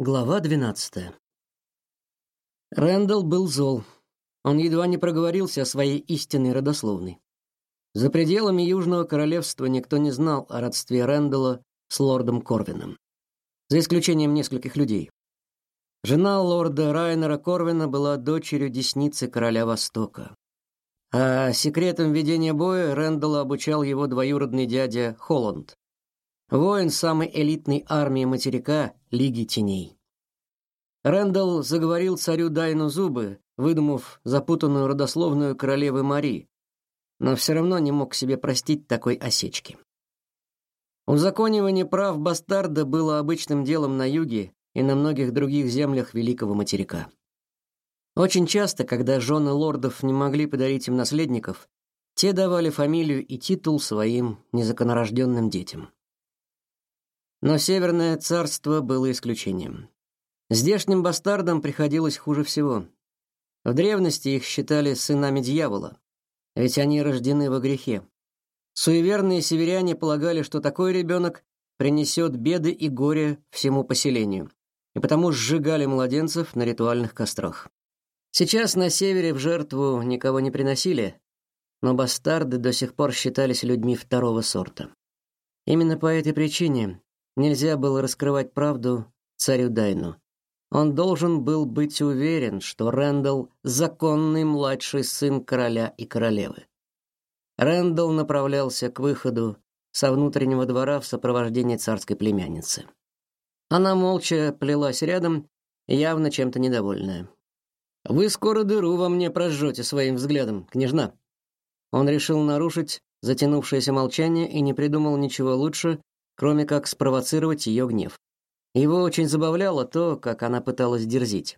Глава 12. Рэндалл был зол. Он едва не проговорился о своей истинной родословной. За пределами Южного королевства никто не знал о родстве Рэндалла с лордом Корвином, за исключением нескольких людей. Жена лорда Райнера Корвина была дочерью десницы короля Востока. А секретом ведения боя Рэндалла обучал его двоюродный дядя Холланд, воин самой элитной армии материка Лиги Теней. Рэндалл заговорил царю Дайну зубы, выдумав запутанную родословную королевы Мари, но все равно не мог себе простить такой осечки. Узаконивание прав бастарда было обычным делом на юге и на многих других землях Великого материка. Очень часто, когда жены лордов не могли подарить им наследников, те давали фамилию и титул своим незаконнорожденным детям. Но Северное царство было исключением. Здешним бастардам приходилось хуже всего. В древности их считали сынами дьявола, ведь они рождены во грехе. Суеверные северяне полагали, что такой ребенок принесет беды и горе всему поселению, и потому сжигали младенцев на ритуальных кострах. Сейчас на севере в жертву никого не приносили, но бастарды до сих пор считались людьми второго сорта. Именно по этой причине Нельзя было раскрывать правду царю Дайну. Он должен был быть уверен, что Рэндалл законный младший сын короля и королевы. Рэндалл направлялся к выходу со внутреннего двора в сопровождении царской племянницы. Она молча плелась рядом, явно чем-то недовольная. Вы скоро дыру во мне прожжете своим взглядом, княжна. Он решил нарушить затянувшееся молчание и не придумал ничего лучше, кроме как спровоцировать ее гнев. Его очень забавляло то, как она пыталась дерзить.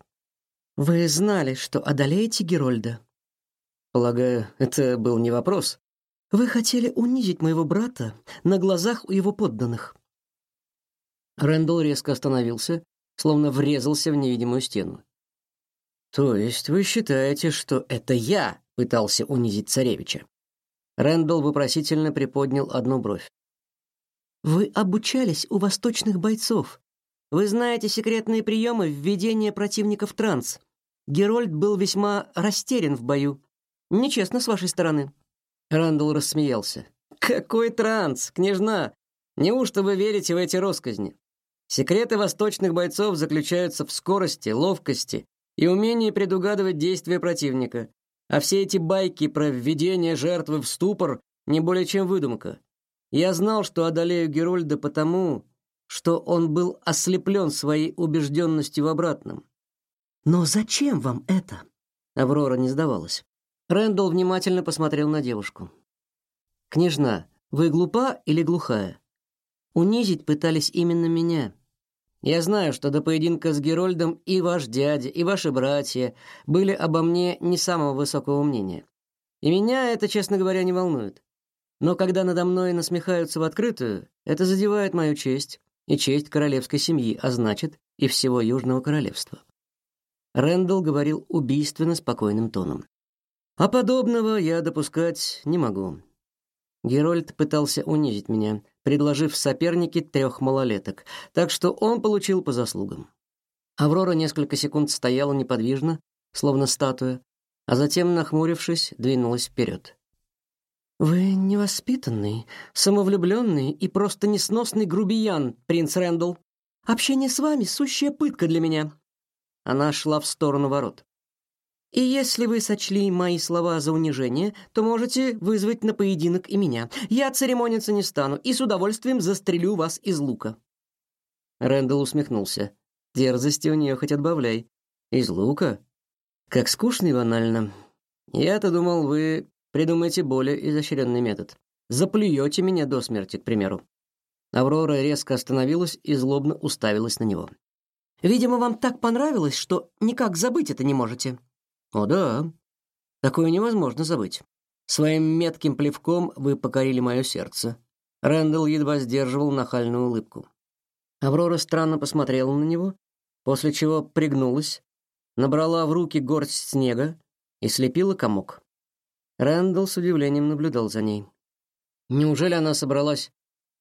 Вы знали, что одолеете Герольда? Полагаю, это был не вопрос. Вы хотели унизить моего брата на глазах у его подданных. Рэндалл резко остановился, словно врезался в невидимую стену. То есть вы считаете, что это я пытался унизить царевича? Рэндалл вопросительно приподнял одну бровь. Вы обучались у восточных бойцов. Вы знаете секретные приемы введения противника в транс. Герольд был весьма растерян в бою. Нечестно с вашей стороны. Рандall рассмеялся. Какой транс, княжна? Неужто вы верите в эти россказни? Секреты восточных бойцов заключаются в скорости, ловкости и умении предугадывать действия противника. А все эти байки про введение жертвы в ступор не более чем выдумка. Я знал, что одолею Герольда потому, что он был ослеплен своей убежденностью в обратном. Но зачем вам это? Аврора не сдавалась. Рэндалл внимательно посмотрел на девушку. Княжна, вы глупа или глухая? Унизить пытались именно меня. Я знаю, что до поединка с Герольдом и ваш дядя, и ваши братья были обо мне не самого высокого мнения. И меня это, честно говоря, не волнует. Но когда надо мной насмехаются в открытую, это задевает мою честь и честь королевской семьи, а значит, и всего Южного королевства. Рэндалл говорил убийственно спокойным тоном. А подобного я допускать не могу. Герольд пытался унизить меня, предложив в соперники трех малолеток, так что он получил по заслугам. Аврора несколько секунд стояла неподвижно, словно статуя, а затем, нахмурившись, двинулась вперед. Вы невоспитанный, самовлюбленный и просто несносный грубиян, принц Рэндалл. Общение с вами сущая пытка для меня. Она шла в сторону ворот. И если вы сочли мои слова за унижение, то можете вызвать на поединок и меня. Я церемониться не стану и с удовольствием застрелю вас из лука. Рэндалл усмехнулся. Дерзости у нее хоть отбавляй. Из лука? Как скучно и банально. Я-то думал, вы Придумайте более изощренный метод. Заплюете меня до смерти, к примеру. Аврора резко остановилась и злобно уставилась на него. Видимо, вам так понравилось, что никак забыть это не можете. О да. Такое невозможно забыть. Своим метким плевком вы покорили мое сердце. Рэндалл едва сдерживал нахальную улыбку. Аврора странно посмотрела на него, после чего пригнулась, набрала в руки горсть снега и слепила комок. Рэндалл с удивлением наблюдал за ней. Неужели она собралась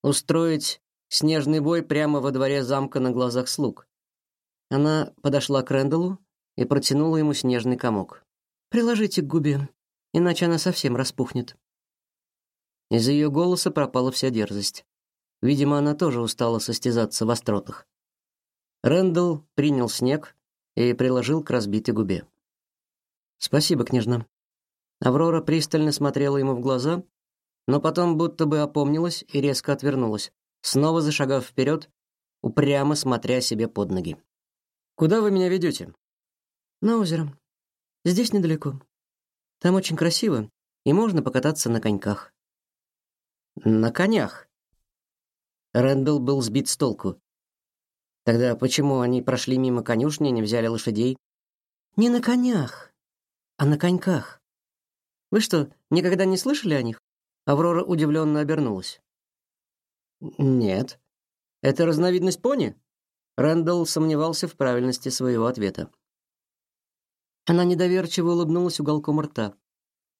устроить снежный бой прямо во дворе замка на глазах слуг? Она подошла к Ренделу и протянула ему снежный комок. Приложите к губе, иначе она совсем распухнет. Из ее голоса пропала вся дерзость. Видимо, она тоже устала состязаться в остротах. Рэндалл принял снег и приложил к разбитой губе. Спасибо, княжна. Аврора пристально смотрела ему в глаза, но потом будто бы опомнилась и резко отвернулась, снова зашагав вперед, упрямо смотря себе под ноги. Куда вы меня ведете? На озеро. Здесь недалеко. Там очень красиво, и можно покататься на коньках. На конях. Рэндалл был сбит с толку. Тогда почему они прошли мимо конюшни и не взяли лошадей? Не на конях, а на коньках. Вы что, никогда не слышали о них? Аврора удивленно обернулась. Нет. Это разновидность пони? Рэндалл сомневался в правильности своего ответа. Она недоверчиво улыбнулась уголком рта.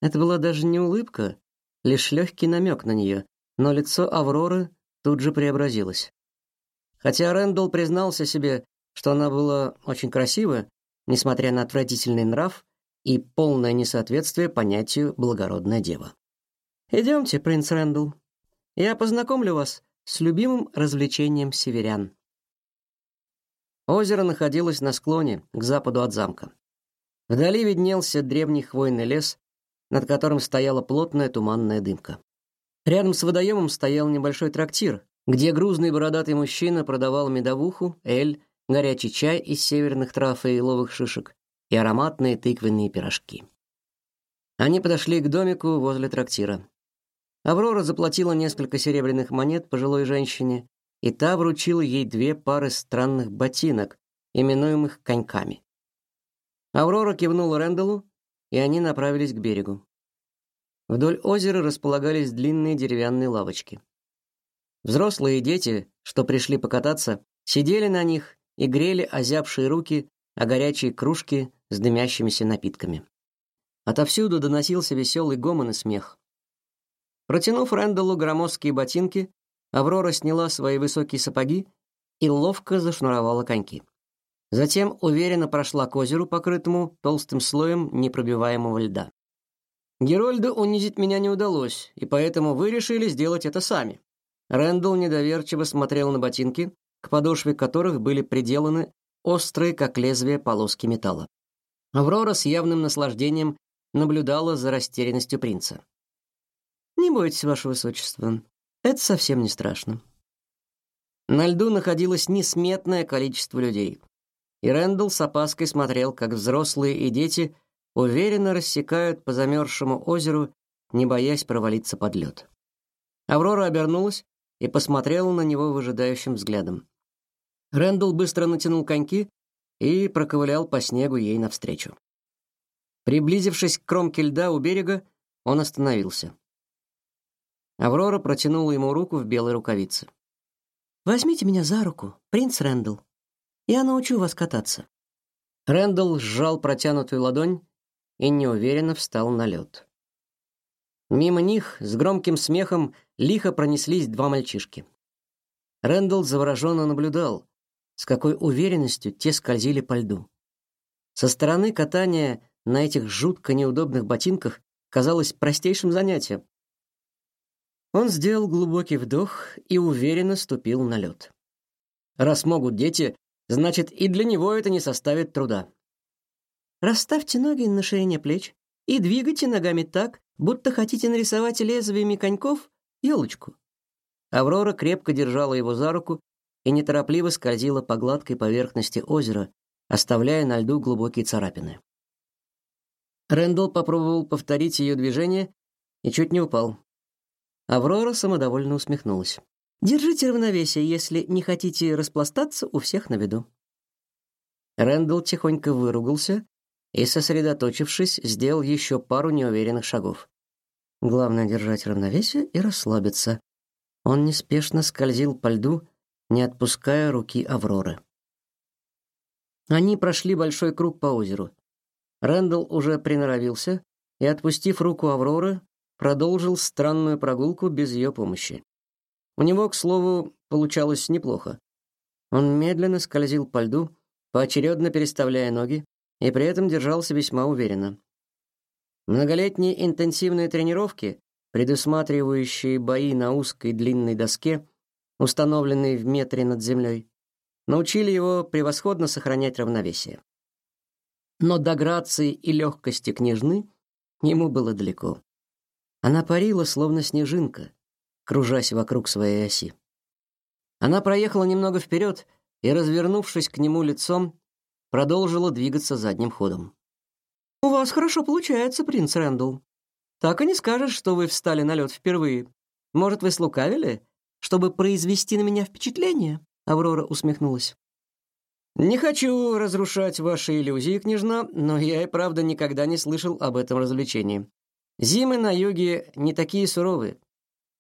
Это была даже не улыбка, лишь легкий намек на нее, но лицо Авроры тут же преобразилось. Хотя Рэндалл признался себе, что она была очень красива, несмотря на отвратительный нрав и полное несоответствие понятию благородная дева. Идемте, принц Рэндалл. Я познакомлю вас с любимым развлечением северян. Озеро находилось на склоне к западу от замка. Вдали виднелся древний хвойный лес, над которым стояла плотная туманная дымка. Рядом с водоемом стоял небольшой трактир, где грузный бородатый мужчина продавал медовуху, эль, горячий чай из северных трав и еловых шишек и ароматные тыквенные пирожки. Они подошли к домику возле трактира. Аврора заплатила несколько серебряных монет пожилой женщине, и та вручила ей две пары странных ботинок, именуемых коньками. Аврора кивнула Ренделу, и они направились к берегу. Вдоль озера располагались длинные деревянные лавочки. Взрослые и дети, что пришли покататься, сидели на них и грели озябшие руки о горячие кружки с дымящимися напитками. Отовсюду доносился веселый гомон и смех. Протянув Рэндаллу громоздкие ботинки, Аврора сняла свои высокие сапоги и ловко зашнуровала коньки. Затем уверенно прошла к озеру, покрытому толстым слоем непробиваемого льда. Герольду унизить меня не удалось, и поэтому вы решили сделать это сами. Рэндалл недоверчиво смотрел на ботинки, к подошве которых были приделаны острые, как лезвие, полоски металла. Аврора с явным наслаждением наблюдала за растерянностью принца. Не бойтесь, ваше высочество. Это совсем не страшно. На льду находилось несметное количество людей. И Рэндалл с опаской смотрел, как взрослые и дети уверенно рассекают по замерзшему озеру, не боясь провалиться под лед. Аврора обернулась и посмотрела на него выжидающим взглядом. Рэндалл быстро натянул коньки и проковылял по снегу ей навстречу. Приблизившись к кромке льда у берега, он остановился. Аврора протянула ему руку в белой рукавице. Возьмите меня за руку, принц Рэндалл. Я научу вас кататься. Рэндалл сжал протянутую ладонь и неуверенно встал на лед. Мимо них с громким смехом лихо пронеслись два мальчишки. Рэндалл завороженно наблюдал, с какой уверенностью те скользили по льду. Со стороны катания на этих жутко неудобных ботинках казалось простейшим занятием, он сделал глубокий вдох и уверенно ступил на лед. Раз могут дети, значит и для него это не составит труда. Расставьте ноги на ширине плеч и двигайте ногами так, будто хотите нарисовать лезвиями коньков елочку. Аврора крепко держала его за руку и неторопливо скользила по гладкой поверхности озера, оставляя на льду глубокие царапины. Рэндалл попробовал повторить ее движение и чуть не упал. Аврора самодовольно усмехнулась. Держите равновесие, если не хотите распластаться у всех на виду. Рэндалл тихонько выругался и, сосредоточившись, сделал еще пару неуверенных шагов. Главное держать равновесие и расслабиться. Он неспешно скользил по льду, не отпуская руки Авроры. Они прошли большой круг по озеру. Рэндалл уже приноровился и, отпустив руку Авроры, продолжил странную прогулку без ее помощи. У него, к слову, получалось неплохо. Он медленно скользил по льду, поочередно переставляя ноги, и при этом держался весьма уверенно. Многолетние интенсивные тренировки, предусматривающие бои на узкой длинной доске, установленной в метре над землей, научили его превосходно сохранять равновесие. Но до грации и легкости княжны ему было далеко. Она парила, словно снежинка, кружась вокруг своей оси. Она проехала немного вперед и, развернувшись к нему лицом, продолжила двигаться задним ходом. «У вас хорошо получается, принц Рэндалл. Так и не скажешь, что вы встали на лед впервые. Может, вы слукавили, чтобы произвести на меня впечатление?» Аврора усмехнулась. «Не хочу разрушать ваши иллюзии, княжна, но я и правда никогда не слышал об этом развлечении. Зимы на юге не такие суровые.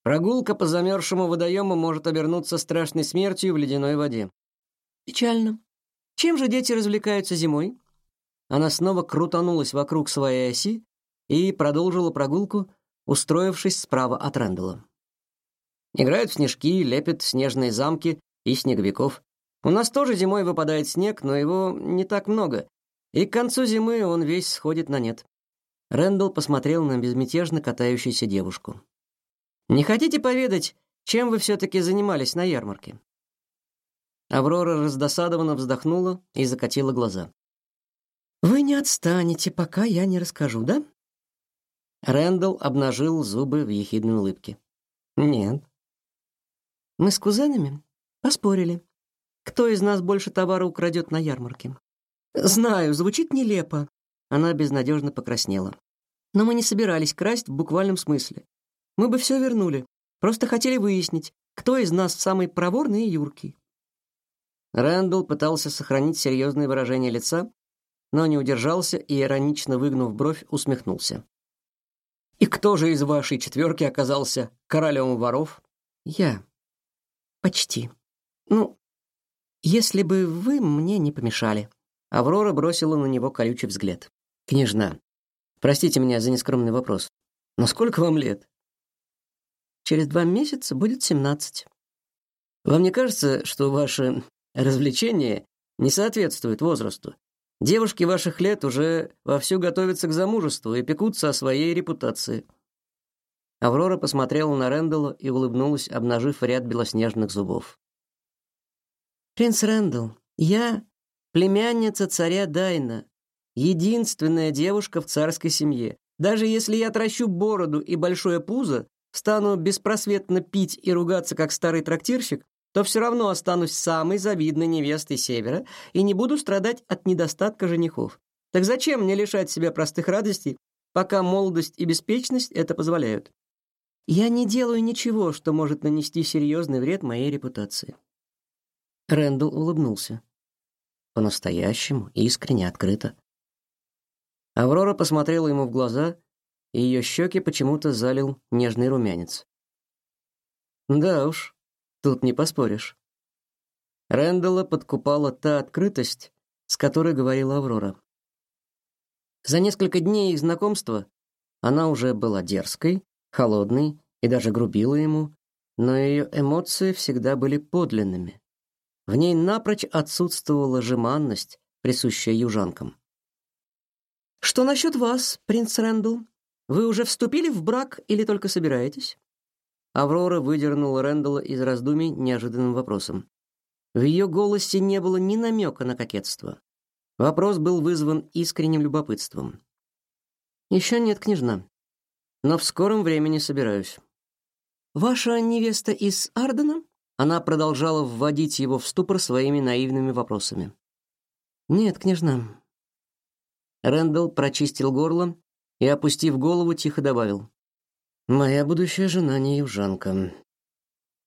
Прогулка по замерзшему водоему может обернуться страшной смертью в ледяной воде. Печально. Чем же дети развлекаются зимой? Она снова крутанулась вокруг своей оси и продолжила прогулку, устроившись справа от Рэндала. Играют в снежки, лепят снежные замки и снеговиков. У нас тоже зимой выпадает снег, но его не так много, и к концу зимы он весь сходит на нет. Рэндалл посмотрел на безмятежно катающуюся девушку. Не хотите поведать, чем вы все таки занимались на ярмарке? Аврора раздосадованно вздохнула и закатила глаза. Вы не отстанете, пока я не расскажу, да? Рэндалл обнажил зубы в ехидной улыбке. Нет. Мы с кузенами поспорили. Кто из нас больше товара украдет на ярмарке? Знаю, звучит нелепо. Она безнадежно покраснела. Но мы не собирались красть в буквальном смысле. Мы бы все вернули. Просто хотели выяснить, кто из нас самый проворный и юркий. Рэндалл пытался сохранить серьезное выражение лица, но не удержался и иронично выгнув бровь, усмехнулся. И кто же из вашей четверки оказался королем воров? Я. Почти. Ну, если бы вы мне не помешали. Аврора бросила на него колючий взгляд. Княжна, простите меня за нескромный вопрос. Но сколько вам лет? Через два месяца будет семнадцать. Вам не кажется, что ваше развлечение не соответствует возрасту? Девушки ваших лет уже вовсю готовятся к замужеству и пекутся о своей репутации. Аврора посмотрела на Рэндалла и улыбнулась, обнажив ряд белоснежных зубов. Принц Рэндалл, я племянница царя Дайна, единственная девушка в царской семье. Даже если я тращу бороду и большое пузо, стану беспросветно пить и ругаться, как старый трактирщик, то все равно останусь самой завидной невестой Севера и не буду страдать от недостатка женихов. Так зачем мне лишать себя простых радостей, пока молодость и беспечность это позволяют? Я не делаю ничего, что может нанести серьезный вред моей репутации. Рэндалл улыбнулся. По-настоящему, искренне, открыто. Аврора посмотрела ему в глаза и ее щеки почему-то залил нежный румянец. Да уж, тут не поспоришь. Рэндалла подкупала та открытость, с которой говорила Аврора. За несколько дней их знакомства она уже была дерзкой, холодной и даже грубила ему, но ее эмоции всегда были подлинными. В ней напрочь отсутствовала жеманность, присущая южанкам. Что насчет вас, принц Рэндалл? Вы уже вступили в брак или только собираетесь? Аврора выдернула Рэндалла из раздумий неожиданным вопросом. В ее голосе не было ни намека на кокетство. Вопрос был вызван искренним любопытством. «Еще нет, княжна, но в скором времени собираюсь. Ваша невеста из Ардена? Она продолжала вводить его в ступор своими наивными вопросами. Нет, княжна. Рэндалл прочистил горло и, опустив голову, тихо добавил: "Моя будущая жена не южанка".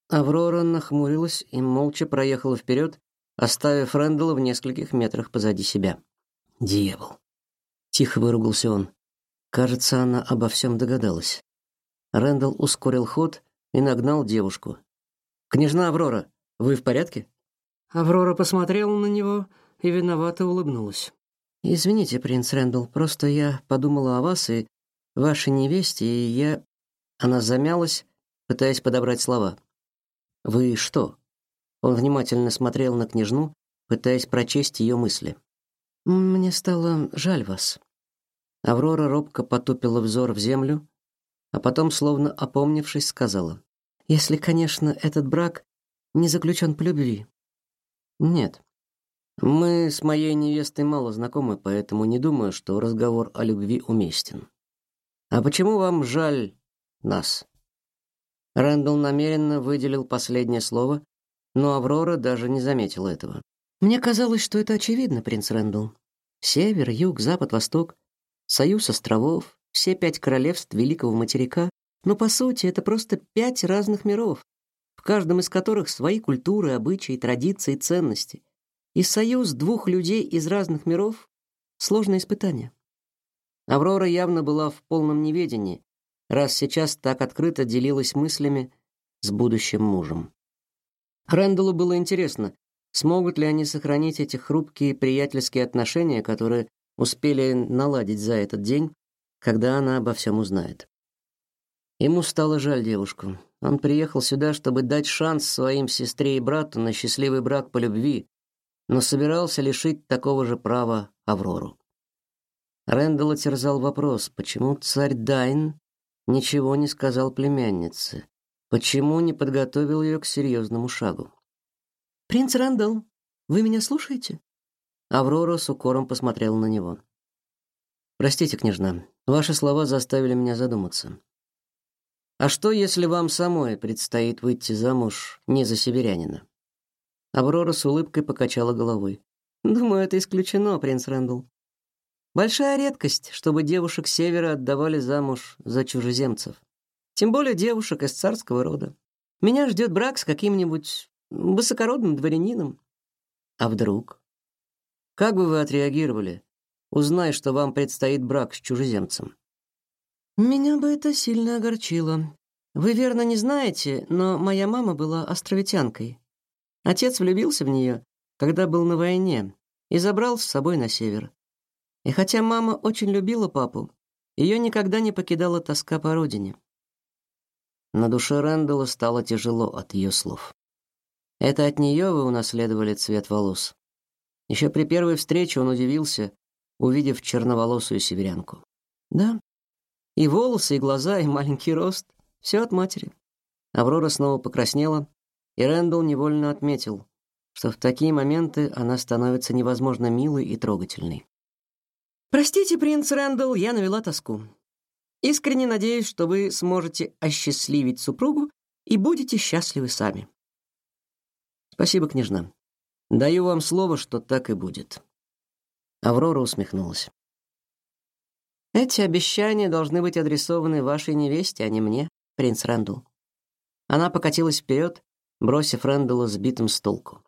Аврора нахмурилась и молча проехала вперед, оставив Рэндалла в нескольких метрах позади себя. "Дьявол", тихо выругался он. Кажется, она обо всем догадалась. Рэндалл ускорил ход и нагнал девушку. Княжна Аврора, вы в порядке? Аврора посмотрела на него и виновато улыбнулась. Извините, принц Рэндалл, просто я подумала о вас и вашей невесте, и я Она замялась, пытаясь подобрать слова. Вы что? Он внимательно смотрел на княжну, пытаясь прочесть ее мысли. Мне стало жаль вас. Аврора робко потупила взор в землю, а потом, словно опомнившись, сказала: "Если, конечно, этот брак не заключен по любви". "Нет. Мы с моей невестой мало знакомы, поэтому не думаю, что разговор о любви уместен. А почему вам жаль нас?" Рэндалл намеренно выделил последнее слово, но Аврора даже не заметила этого. Мне казалось, что это очевидно, принц Рэндалл. Север, юг, запад, восток, союз островов, все пять королевств великого материка, но по сути это просто пять разных миров, в каждом из которых свои культуры, обычаи, традиции, ценности. И союз двух людей из разных миров сложное испытание. Аврора явно была в полном неведении, раз сейчас так открыто делилась мыслями с будущим мужем. Рэндаллу было интересно, смогут ли они сохранить эти хрупкие приятельские отношения, которые успели наладить за этот день, когда она обо всем узнает. Ему стало жаль девушку. Он приехал сюда, чтобы дать шанс своим сестре и брату на счастливый брак по любви, но собирался лишить такого же права Аврору. Рэндалл терзал вопрос, почему царь Дайн ничего не сказал племяннице, почему не подготовил ее к серьезному шагу. «Принц Рэндалл, вы меня слушаете?» Аврора с укором посмотрела на него. «Простите, княжна, ваши слова заставили меня задуматься. А что, если вам самой предстоит выйти замуж не за северянина?» Аврора с улыбкой покачала головой. «Думаю, это исключено, принц Рэндалл. Большая редкость, чтобы девушек севера отдавали замуж за чужеземцев. Тем более девушек из царского рода. Меня ждет брак с каким-нибудь высокородным дворянином. А вдруг? Как бы вы отреагировали, узнай, что вам предстоит брак с чужеземцем? Меня бы это сильно огорчило. Вы верно не знаете, но моя мама была островитянкой. Отец влюбился в нее, когда был на войне, и забрал с собой на север. И хотя мама очень любила папу, ее никогда не покидала тоска по родине. На душе Рэндалла стало тяжело от ее слов. Это от нее вы унаследовали цвет волос. Еще при первой встрече он удивился, увидев черноволосую северянку. Да. И волосы, и глаза, и маленький рост все от матери. Аврора снова покраснела, и Рэндалл невольно отметил, что в такие моменты она становится невозможно милой и трогательной. Простите, принц Рэндалл, я навела тоску. Искренне надеюсь, что вы сможете осчастливить супругу и будете счастливы сами. Спасибо, княжна. Даю вам слово, что так и будет. Аврора усмехнулась. Эти обещания должны быть адресованы вашей невесте, а не мне, принц Рэндалл. Она покатилась вперед, бросив Рэндалла сбитым с толку.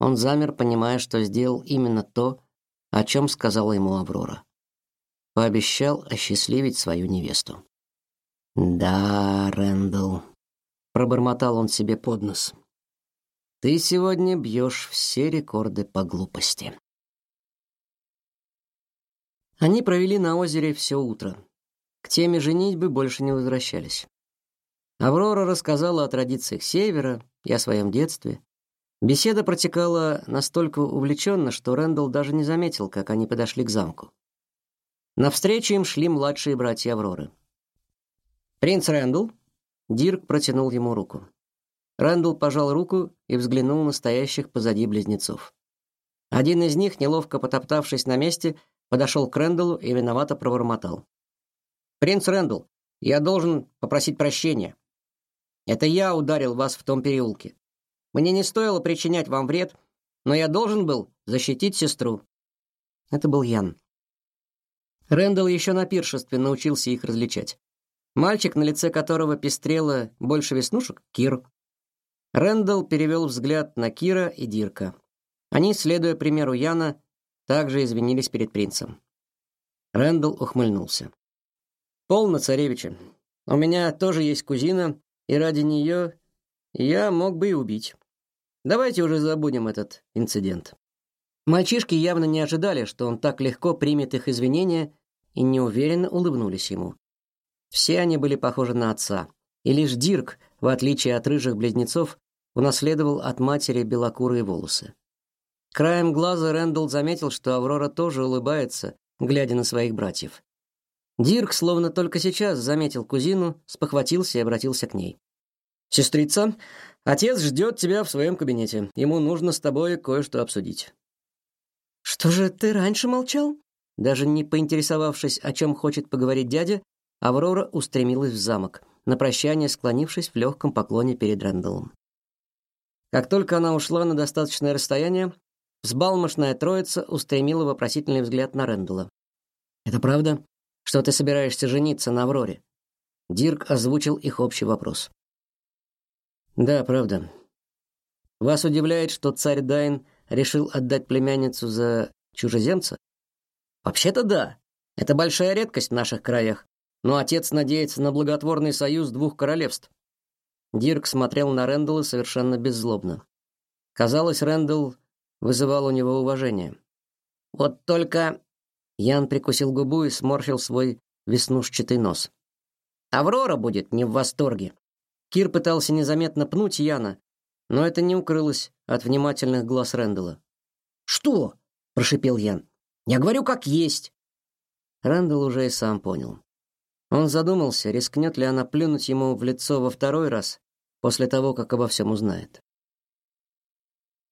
Он замер, понимая, что сделал именно то, о чем сказала ему Аврора. Пообещал осчастливить свою невесту. Да, Рэндалл, пробормотал он себе под нос. Ты сегодня бьешь все рекорды по глупости. Они провели на озере все утро. К теме женитьбы больше не возвращались. Аврора рассказала о традициях Севера и о своем детстве. Беседа протекала настолько увлеченно, что Рэндалл даже не заметил, как они подошли к замку. Навстречу им шли младшие братья Авроры. «Принц Рэндалл?» Дирк протянул ему руку. Рэндалл пожал руку и взглянул на стоящих позади близнецов. Один из них, неловко потоптавшись на месте, подошел к Рэндаллу и виновато пробормотал: "Принц Рэндалл, я должен попросить прощения. Это я ударил вас в том переулке. Мне не стоило причинять вам вред, но я должен был защитить сестру". Это был Ян. Рэндалл еще на пиршестве научился их различать. Мальчик, на лице которого пестрело больше веснушек, Кир. Рэндалл перевел взгляд на Кира и Дирка. Они, следуя примеру Яна, также извинились перед принцем. Рэндалл ухмыльнулся. «Полно, царевича. У меня тоже есть кузина, и ради нее я мог бы и убить. Давайте уже забудем этот инцидент». Мальчишки явно не ожидали, что он так легко примет их извинения, и неуверенно улыбнулись ему. Все они были похожи на отца, и лишь Дирк, в отличие от рыжих близнецов, унаследовал от матери белокурые волосы. Краем глаза Рэндалл заметил, что Аврора тоже улыбается, глядя на своих братьев. Дирк, словно только сейчас заметил кузину, спохватился и обратился к ней. «Сестрица, отец ждет тебя в своем кабинете. Ему нужно с тобой кое-что обсудить». «Что же ты раньше молчал?» Даже не поинтересовавшись, о чем хочет поговорить дядя, Аврора устремилась в замок, на прощание склонившись в легком поклоне перед Рэндаллом. Как только она ушла на достаточное расстояние, взбалмошная троица устремила вопросительный взгляд на Рэндалла. «Это правда, что ты собираешься жениться на Авроре?» Дирк озвучил их общий вопрос. «Да, правда. Вас удивляет, что царь Дайн решил отдать племянницу за чужеземца?» «Вообще-то да. Это большая редкость в наших краях. Но отец надеется на благотворный союз двух королевств. Дирк смотрел на Рэндалла совершенно беззлобно. Казалось, Рэндалл вызывал у него уважение. Вот только Ян прикусил губу и сморщил свой веснушчатый нос. Аврора будет не в восторге. Кир пытался незаметно пнуть Яна, но это не укрылось от внимательных глаз Рэндалла. "Что?" прошипел Ян. "Я говорю как есть". Рэндалл уже и сам понял. Он задумался, рискнет ли она плюнуть ему в лицо во второй раз после того, как обо всем узнает.